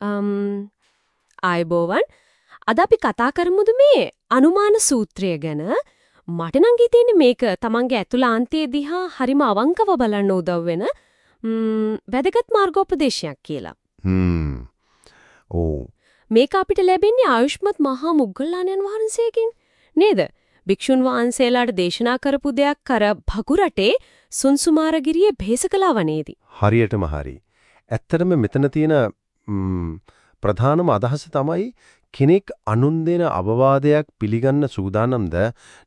ආයබෝවන් අද අපි කතා කරමුද මේ අනුමාන සූත්‍රය ගැන මට නම් හිතෙන්නේ මේක තමන්ගේ ඇතුළාන්තයේ දිහා හරිම අවංකව බලන්න උදව් වෙන වැදගත් මාර්ගෝපදේශයක් කියලා. හ්ම්. ඕ. මේක අපිට ලැබෙන්නේ ආයුෂ්මත් මහා මුග්ගල්ලාණන් වහන්සේගෙන් නේද? භික්ෂුන් වහන්සේලාට දේශනා කරපු දෙයක් කර භගුරටේ සුන්සුමාරගිරියේ භේසකලා වනේදී. හරියටම හරි. ඇත්තටම මෙතන තියෙන ප්‍රධානම අදහස තමයි කෙනෙක් අනුන් දෙන අවවාදයක් පිළිගන්න සූදානම්ද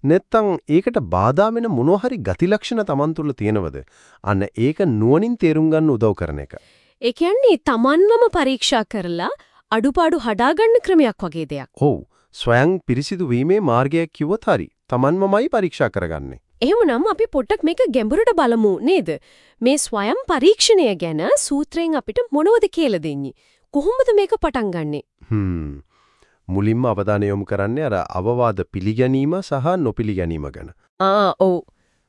නැත්නම් ඒකට බාධා වෙන මොනවා හරි ගති ලක්ෂණ Taman තුල තියෙනවද අන්න ඒක නුවණින් තේරුම් ගන්න උදව් කරන එක. ඒ කියන්නේ Tamanවම පරීක්ෂා කරලා අඩුපාඩු හදා ගන්න ක්‍රමයක් වගේ දෙයක්. ඔව්. ස්වයං පිරිසිදු වීමේ මාර්ගයක් කිව්වොත් හරි. Tamanමමයි පරීක්ෂා කරගන්නේ. එහෙමනම් අපි පොඩ්ඩක් මේක ගැඹුරට බලමු නේද? මේ ස්වයං පරීක්ෂණය ගැන සූත්‍රයෙන් අපිට මොනවද කියලා දෙන්නේ? කොහොමද මේක පටන් ගන්නෙ? හ්ම්. මුලින්ම අවධානය යොමු කරන්නේ අර අවවාද පිළිගැනීම සහ නොපිළිගැනීම ගැන. ආ ඔව්.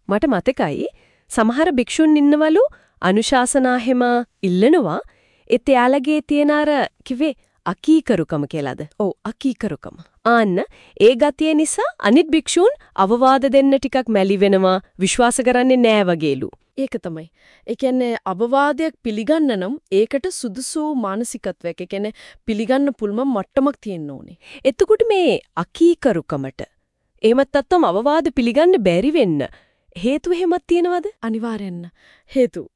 මට මතකයි සමහර භික්ෂුන් ඉන්නවලු අනුශාසනා හැම ඉල්ලනවා ඒත් එයාලගේ තියෙන අර කිව්වේ අකීකරුකම කියලාද? ඔව් අකීකරුකම. ආන්න ඒ ගතිය නිසා අනිත් භික්ෂූන් අවවාද දෙන්න ටිකක් මැලි වෙනවා විශ්වාස කරන්නේ නෑ වගේලු. ඒක තමයි. ඒ කියන්නේ අවවාදයක් පිළිගන්න නම් ඒකට සුදුසු මානසිකත්වයක්. ඒ කියන්නේ පිළිගන්න පුළුවන් මට්ටමක් තියෙන්න ඕනේ. එතකොට මේ අකීකරුකමට එහෙමත් නැත්නම් අවවාද පිළිගන්න බැරි වෙන්න හේතු එහෙමත් තියෙනවද? අනිවාර්යෙන්ම. හේතු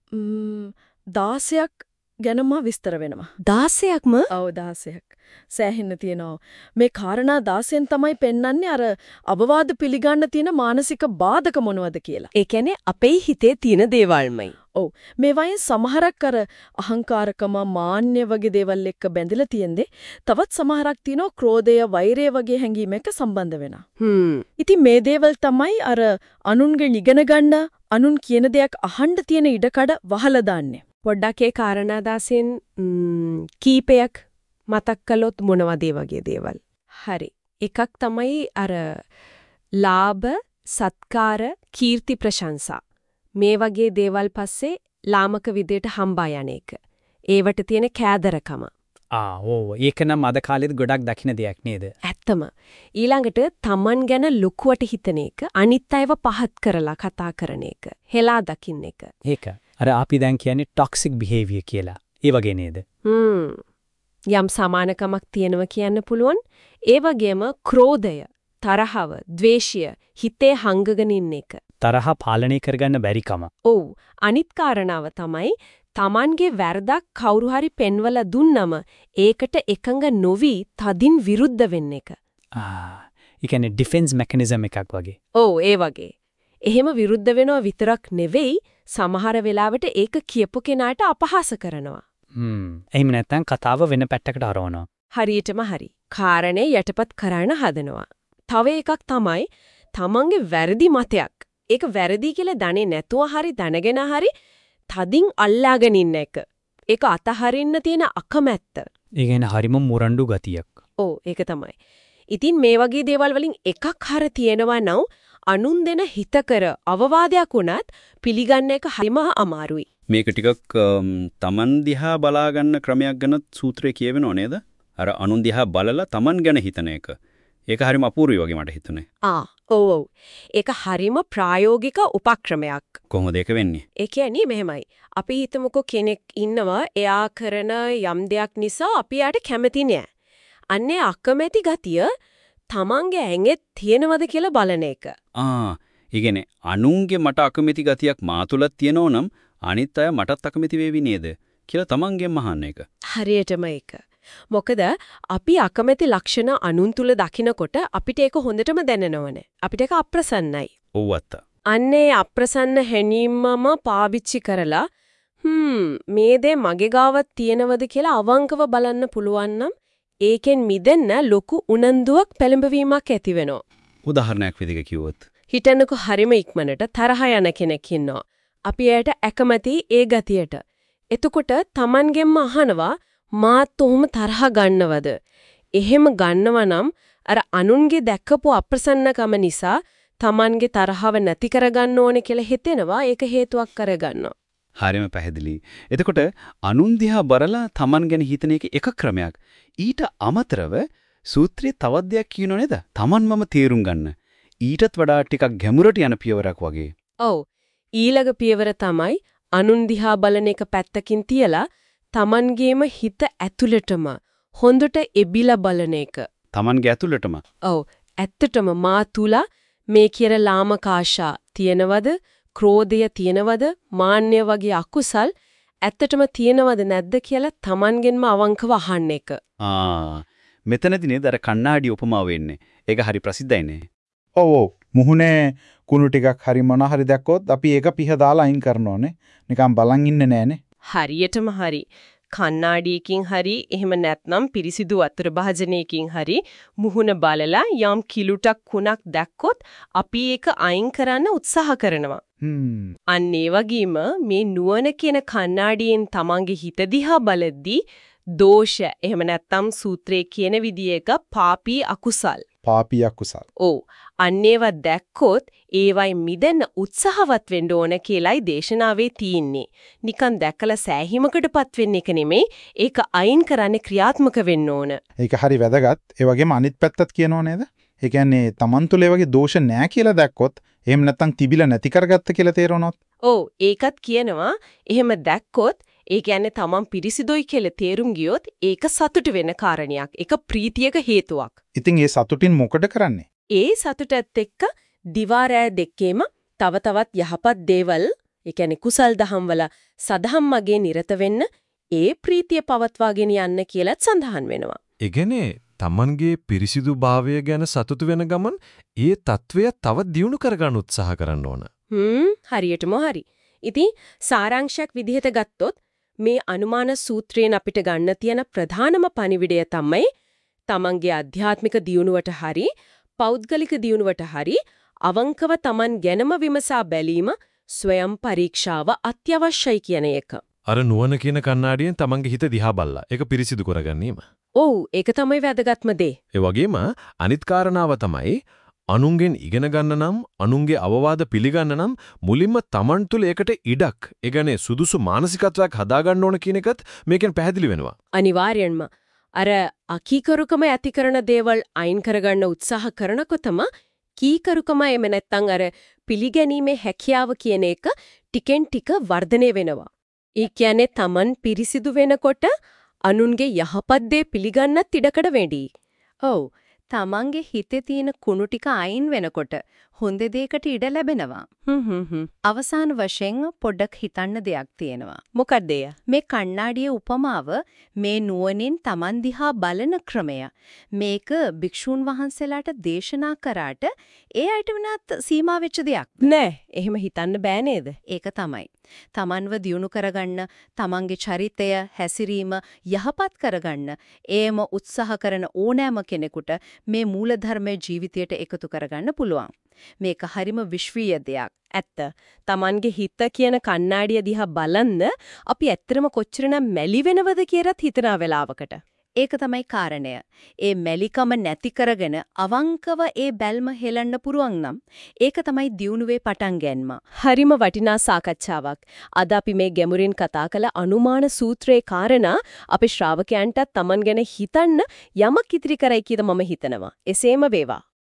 16ක් ගැන මා විස්තර වෙනවා. 16ක්ම? ඔව් 16ක්. සෑහෙන්න තියෙනවා. මේ කාරණා 16න් තමයි පෙන්වන්නේ අර අවවාද පිළිගන්න තියෙන මානසික බාධක මොනවද කියලා. ඒ කියන්නේ අපේ හිතේ තියෙන දේවල්මයි. ඔව්. මේ වයින් සමහරක් අර අහංකාරකම මාන්නය වගේ දේවල් එක්ක බැඳලා තියෙන්නේ. තවත් සමහරක් තියෙනවා ක්‍රෝධය, වෛරය වගේ හැඟීම් එක්ක සම්බන්ධ වෙනවා. හ්ම්. ඉතින් මේ දේවල් තමයි අර අනුන්ගෙන් ඉගෙන ගන්න, අනුන් කියන දෙයක් අහන්න තියෙන ඉඩකඩ වහලා දාන්නේ. පොඩ්ඩක් ඒ කාරණා දාසෙන් කීපයක් මතක් කළොත් මොනවද වගේ දේවල්. හරි. එකක් තමයි අර ලාභ, සත්කාර, කීර්ති ප්‍රශංසා. මේ වගේ දේවල් පස්සේ ලාමක විදියට හම්බා යන එක. ඒවට තියෙන කෑදරකම. ආ ඕ ඒක නම් අද කාලෙත් ගොඩක් දකින්න දෙයක් නේද? ඇත්තම. ඊළඟට Taman ගැන ලොකුවට හිතන එක, අනිත් අයව පහත් කරලා කතා කරන එක, හෙලා දකින්න එක. ඒක. අර අපි දැන් කියන්නේ ටොක්සික් බිහේවියර් කියලා. ඒ වගේ නේද? හ්ම්. යම් සමානකමක් තියෙනවා කියන්න පුළුවන්. ඒ වගේම ක්‍රෝධය, තරහව, ద్వේෂය හිතේ හංගගෙන ඉන්න එක. තරහ පාලනය කරගන්න බැරිකම. ඔව්. අනිත් කාරණාව තමයි Tamanගේ වැරදක් කවුරු හරි පෙන්වලා දුන්නම ඒකට එකඟ නොවි තදින් විරුද්ධ වෙන්න එක. ආ, ඒ කියන්නේ ඩිෆෙන්ස් මෙකනිසම් එකක් වගේ. ඔව්, ඒ වගේ. එහෙම විරුද්ධ වෙනව විතරක් නෙවෙයි සමහර වෙලාවට ඒක කියපු කෙනාට අපහාස කරනවා. හ්ම්. එහෙම නැත්නම් කතාව වෙන පැත්තකට හරවනවා. හරියටම හරි. කාරණේ යටපත් කරන්න හදනවා. තව එකක් තමයි තමන්ගේ වැරදි මතයක්. ඒක වැරදි කියලා දන්නේ නැතුව හරි දැනගෙන හරි තදින් අල්ලාගෙන ඉන්න එක. ඒක අතහරින්න තියෙන අකමැත්ත. ඒ කියන්නේ හරිම මුරණ්ඩු ගතියක්. ඔව් ඒක තමයි. ඉතින් මේ වගේ දේවල් වලින් එකක් හර තියෙනවා නම් අනුන් දෙන හිතකර අවවාදයක් වුණත් පිළිගන්න එක හරිම අමාරුයි. මේක ටිකක් තමන් දිහා බලා ගන්න ක්‍රමයක් ගැන සූත්‍රයේ කියවෙනව නේද? අර අනුන් දිහා බලලා තමන් ගැන හිතන එක. ඒක හරිම අපූර්වයි වගේ මට හිතුනේ. ආ ඔව් ඔව්. ඒක හරිම ප්‍රායෝගික උපක්‍රමයක්. කොහොමද ඒක වෙන්නේ? ඒ කියන්නේ මෙහෙමයි. අපි හිතමුකෝ කෙනෙක් ඉන්නවා එයා කරන යම් දෙයක් නිසා අපි යාට කැමති නෑ. අන්නේ අකමැති ගතිය තමන්ගේ ඇඟෙත් තියෙනවද කියලා බලන එක. ආ, ඒ අනුන්ගේ මට අකමැති ගතියක් මා තුලත් තියෙනෝ නම් අනිත් අය මටත් අකමැති වේවි නේද කියලා තමන්ගෙන් අහන්න එක. හරියටම ඒක. මොකද අපි අකමැති ලක්ෂණ අනුන් තුල දකිනකොට අපිට ඒක හොඳටම දැනෙනවනේ. අපිට ඒක අප්‍රසන්නයි. ඔව් අත්තා. අන්නේ අප්‍රසන්න හැනීමම පාවිච්චි කරලා හ්ම් මේ දේ මගේ ගාවත් තියෙනවද කියලා අවංකව බලන්න පුළුවන් නම් ඒකෙන් මිදෙන්න ලොකු උනන්දුවක් පෙළඹවීමක් ඇති වෙනවා. උදාහරණයක් විදිහට කිව්වොත් හිතන්නකෝ හරිම ඉක්මනට තරහ යන කෙනෙක් ඉන්නවා. අපි එයට ඇකමැති ඒ ගතියට. එතකොට Tamanගෙන්ම අහනවා මාත් ඔහොම තරහ ගන්නවද? එහෙම ගන්නව නම් අර අනුන්ගේ දැක්කපු අප්‍රසන්නකම නිසා Tamanගේ තරහව නැති කරගන්න ඕනේ කියලා හිතෙනවා ඒක හේතුවක් කරගන්නවා. හරියම පැහැදිලි. එතකොට අනුන් බලලා Taman ගැන හිතන එක එක ක්‍රමයක්. ඊට අමතරව සූත්‍රයේ තවත් දෙයක් කියනෝ නේද? Tamanමම තේරුම් ගන්න. ඊටත් වඩා ටිකක් ගැඹුරට යන පියවරක් වගේ. ඔව්. ඊළඟ පියවර තමයි අනුන් දිහා බලන එක පැත්තකින් තියලා Tamanගේම හිත ඇතුළටම හොඳට එබිලා බලන එක. Tamanගේ ඇතුළටම. ඔව්. ඇත්තටම මා තුල මේ කියන ලාමකාශා තියෙනවද? ක්‍රෝධය තියෙනවද? මාන්නය වගේ අකුසල් ඇත්තටම තියෙනවද නැද්ද කියලා Tamanගෙන්ම අවංකව අහන්න එක. ආ මෙතනදී නේද අර කණ්ණාඩි උපමාව වෙන්නේ. ඒක හරි ප්‍රසිද්ධයිනේ. ඔව් ඔව් මුහුණේ කුණු ටිකක් හරි මොන හරි දැක්කොත් අපි ඒක පිහ දාලා අයින් කරනෝනේ. නිකන් බලන් ඉන්නේ නෑනේ. හරියටම හරි. කණ්ණාඩියකින් හරි එහෙම නැත්නම් පිරිසිදු වතුර භාජනයකින් හරි මුහුණ බලලා යම් කිලුටක් කුණක් දැක්කොත් අපි ඒක අයින් කරන්න උත්සාහ කරනවා. අන්න ඒ වගේම මේ නුවණ කියන කණ්ණාඩියෙන් තමන්ගේ හිත දිහා බලද්දී දෝෂ එහෙම නැත්නම් සූත්‍රයේ කියන විදිහක පාපී අකුසල් පාපියක් කුසල්. ඔව් අන්නේව දැක්කොත් ඒවයි මිදෙන්න උත්සාහවත් වෙන්න ඕන කියලායි දේශනාවේ තියෙන්නේ. නිකන් දැකලා සෑහීමකටපත් වෙන්න එක නෙමෙයි ඒක අයින් කරන්න ක්‍රියාත්මක වෙන්න ඕන. ඒක හරි වැදගත්. ඒ වගේම අනිත් පැත්තත් කියනෝ නේද? ඒ කියන්නේ Taman තුල වගේ දෝෂ නැහැ කියලා දැක්කොත් එහෙම නැත්නම් තිබිලා නැති කරගත්ත කියලා තේරෙනොත් ඔව් ඒකත් කියනවා එහෙම දැක්කොත් ඒ කියන්නේ තමන් පිරිසිදුයි කියලා තේරුම් ගියොත් ඒක සතුට වෙන කාරණයක්. ඒක ප්‍රීතියක හේතුවක්. ඉතින් ඒ සතුටින් මොකද කරන්නේ? ඒ සතුටත් එක්ක දිවාරෑ දෙකේම තව තවත් යහපත් දේවල්, ඒ කියන්නේ කුසල් දහම් වල සදහම් මගේ නිරත වෙන්න ඒ ප්‍රීතිය පවත්වාගෙන යන්න කියලත් සඳහන් වෙනවා. එගනේ තමන්ගේ පිරිසිදු භාවය ගැන සතුටු වෙන ගමන් ඒ తත්වය තව දියුණු කරගන්න උත්සාහ කරන්න ඕන. හ්ම් හරියටම හරි. ඉතින් සාරාංශයක් විදිහට ගත්තොත් මේ අනුමාන සූත්‍රයෙන් අපිට ගන්න තියෙන ප්‍රධානම පණිවිඩය තමයි තමන්ගේ අධ්‍යාත්මික දියුණුවට හරි පෞද්ගලික දියුණුවට හරි අවංකව තමන් ගැනම විමසා බැලීම ස්වයං පරීක්ෂාව අත්‍යවශ්‍යයි කියන එක. අර නුවණ කියන කණ්ණාඩියෙන් තමන්ගේ හිත දිහා බලලා ඒක පිරිසිදු කරගැනීම. ඔව් ඒක තමයි වැදගත්ම දේ. ඒ වගේම අනිත් කාරණාව තමයි අනුන්ගෙන් ඉගෙන ගන්න නම් අනුන්ගේ අවවාද පිළිගන්න නම් මුලින්ම Taman තුල ඒකට ඉඩක් ඒ කියන්නේ සුදුසු මානසිකත්වයක් හදාගන්න ඕන කියන එකත් මේකෙන් පැහැදිලි වෙනවා. අනිවාර්යෙන්ම අර අකීකරුකම ඇති කරන දේවල් අයින් කරගන්න උත්සාහ කරනකොටම කීකරුකම එමෙ නැත්තම් අර පිළිගැනීමේ හැකියාව කියන එක ටිකෙන් ටික වර්ධනය වෙනවා. ඒ කියන්නේ Taman පිරිසිදු වෙනකොට අනුන්ගේ යහපත් දේ පිළිගන්නත් ඉඩකඩ වෙඩි. ඔව් තමන්ගේ හිතේ තියෙන කුණු ටික අයින් වෙනකොට හොඳ දෙයකට ඉඩ ලැබෙනවා. හ්ම් හ්ම් හ්ම්. අවසාන වශයෙන් පොඩ්ඩක් හිතන්න දෙයක් තියෙනවා. මොකක්ද මේ කණ්ණාඩියේ උපමාව මේ නුවණින් තමන් දිහා බලන ක්‍රමය. මේක භික්ෂූන් වහන්සේලාට දේශනා කරාට ඒ අයට වුණත් සීමා වෙච්ච දෙයක්. නෑ, එහෙම හිතන්න බෑ නේද? ඒක තමයි. තමන්ව දියුණු කරගන්න, තමන්ගේ චරිතය, හැසිරීම යහපත් කරගන්න, ඒම උත්සාහ කරන ඕනෑම කෙනෙකුට මේ මූලධර්මයේ ජීවිතයට එකතු කරගන්න පුළුවන්. මේක හරිම විශ්වීය දෙයක්. ඇත්ත. Tamange හිත කියන කණ්ණාඩිය දිහා බලන්න අපි ඇත්තටම කොච්චරනම් මැලි වෙනවද කියලාත් හිතන වෙලාවකට. ඒක තමයි කාරණය. ඒ මැලිකම නැති කරගෙන අවංකව ඒ බැල්ම හෙලන්න පුරුවන් නම් ඒක තමයි දියුණුවේ පටන් ගැනීම. හරිම වටිනා සාකච්ඡාවක්. අද අපි මේ ගැඹුරින් කතා කළ අනුමාන සූත්‍රයේ කාරණා අපි ශ්‍රාවකයන්ට Taman ගැන හිතන්න යමක් ඉදිරි කරයි කියලා මම හිතනවා. එසේම වේවා.